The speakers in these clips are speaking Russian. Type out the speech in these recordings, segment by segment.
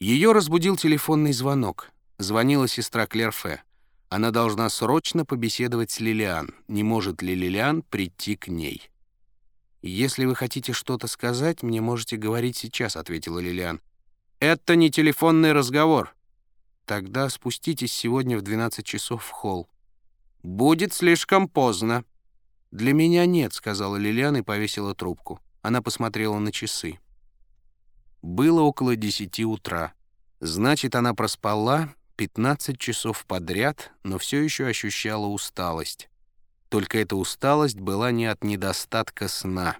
Ее разбудил телефонный звонок. Звонила сестра Клерфе. Она должна срочно побеседовать с Лилиан. Не может ли Лилиан прийти к ней? «Если вы хотите что-то сказать, мне можете говорить сейчас», — ответила Лилиан. «Это не телефонный разговор». «Тогда спуститесь сегодня в 12 часов в холл». «Будет слишком поздно». «Для меня нет», — сказала Лилиан и повесила трубку. Она посмотрела на часы. Было около десяти утра. Значит, она проспала 15 часов подряд, но все еще ощущала усталость. Только эта усталость была не от недостатка сна.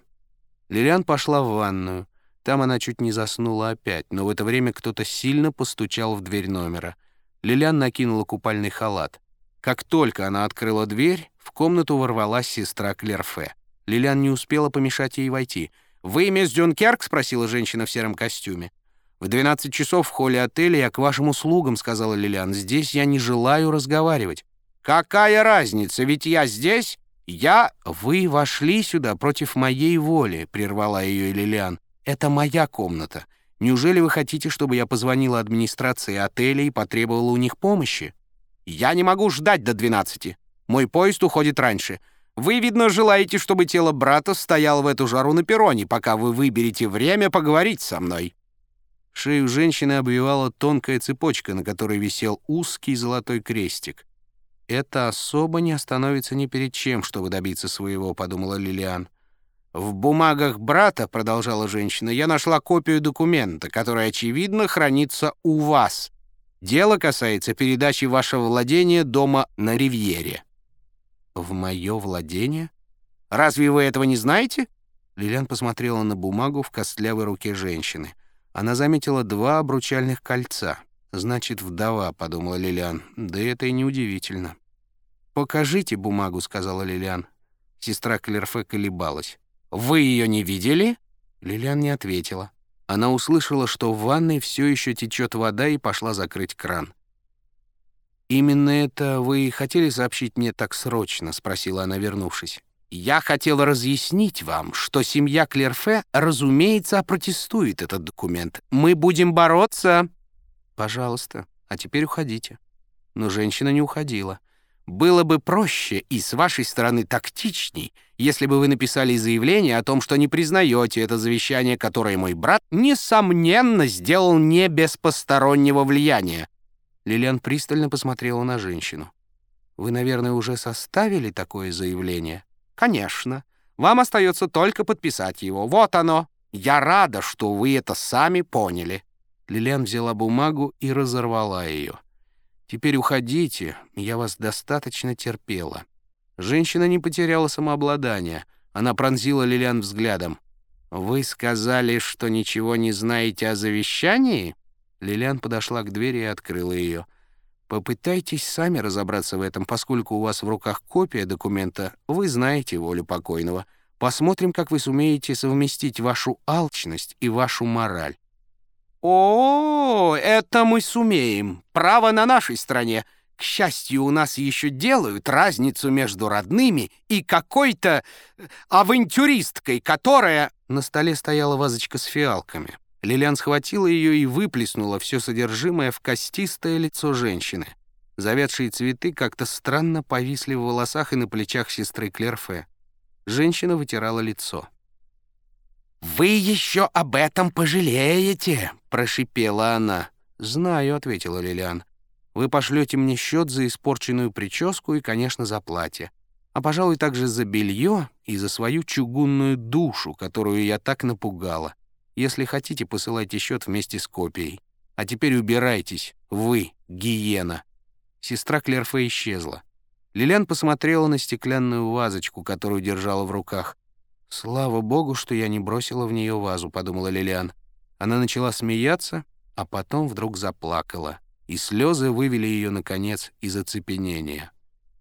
Лилиан пошла в ванную. Там она чуть не заснула опять, но в это время кто-то сильно постучал в дверь номера. Лилиан накинула купальный халат. Как только она открыла дверь, в комнату ворвалась сестра Клерфе. Лилиан не успела помешать ей войти — «Вы мисс Дюнкерк?» — спросила женщина в сером костюме. «В 12 часов в холле отеля я к вашим услугам», — сказала Лилиан. «Здесь я не желаю разговаривать». «Какая разница? Ведь я здесь. Я...» «Вы вошли сюда против моей воли», — прервала ее Лилиан. «Это моя комната. Неужели вы хотите, чтобы я позвонила администрации отеля и потребовала у них помощи?» «Я не могу ждать до 12. Мой поезд уходит раньше. Вы, видно, желаете, чтобы тело брата стояло в эту жару на перроне, пока вы выберете время поговорить со мной». Шею женщины обвивала тонкая цепочка, на которой висел узкий золотой крестик. «Это особо не остановится ни перед чем, чтобы добиться своего», — подумала Лилиан. «В бумагах брата, — продолжала женщина, — я нашла копию документа, который, очевидно, хранится у вас. Дело касается передачи вашего владения дома на Ривьере». «В мое владение? Разве вы этого не знаете?» Лилиан посмотрела на бумагу в костлявой руке женщины. Она заметила два обручальных кольца. «Значит, вдова», — подумала Лилиан. «Да это и неудивительно». «Покажите бумагу», — сказала Лилиан. Сестра Клерфе колебалась. «Вы ее не видели?» Лилиан не ответила. Она услышала, что в ванной все еще течет вода и пошла закрыть кран. «Именно это вы хотели сообщить мне так срочно?» — спросила она, вернувшись. «Я хотела разъяснить вам, что семья Клерфе, разумеется, опротестует этот документ. Мы будем бороться...» «Пожалуйста, а теперь уходите». Но женщина не уходила. «Было бы проще и с вашей стороны тактичней, если бы вы написали заявление о том, что не признаете это завещание, которое мой брат, несомненно, сделал не без постороннего влияния. Лилиан пристально посмотрела на женщину. «Вы, наверное, уже составили такое заявление?» «Конечно. Вам остается только подписать его. Вот оно. Я рада, что вы это сами поняли». Лилиан взяла бумагу и разорвала ее. «Теперь уходите, я вас достаточно терпела». Женщина не потеряла самообладания. Она пронзила Лилиан взглядом. «Вы сказали, что ничего не знаете о завещании?» Лилиан подошла к двери и открыла ее. «Попытайтесь сами разобраться в этом, поскольку у вас в руках копия документа, вы знаете волю покойного. Посмотрим, как вы сумеете совместить вашу алчность и вашу мораль». «О, это мы сумеем. Право на нашей стороне. К счастью, у нас еще делают разницу между родными и какой-то э, авантюристкой, которая...» На столе стояла вазочка с фиалками. Лилиан схватила ее и выплеснула все содержимое в костистое лицо женщины. Завядшие цветы как-то странно повисли в волосах и на плечах сестры Клерфе. Женщина вытирала лицо. «Вы еще об этом пожалеете!» — прошипела она. «Знаю», — ответила Лилиан. «Вы пошлете мне счет за испорченную прическу и, конечно, за платье. А, пожалуй, также за белье и за свою чугунную душу, которую я так напугала. Если хотите, посылайте счет вместе с копией. А теперь убирайтесь, вы, гиена». Сестра Клерфе исчезла. Лилиан посмотрела на стеклянную вазочку, которую держала в руках. «Слава богу, что я не бросила в нее вазу», — подумала Лилиан. Она начала смеяться, а потом вдруг заплакала, и слезы вывели ее, наконец, из оцепенения.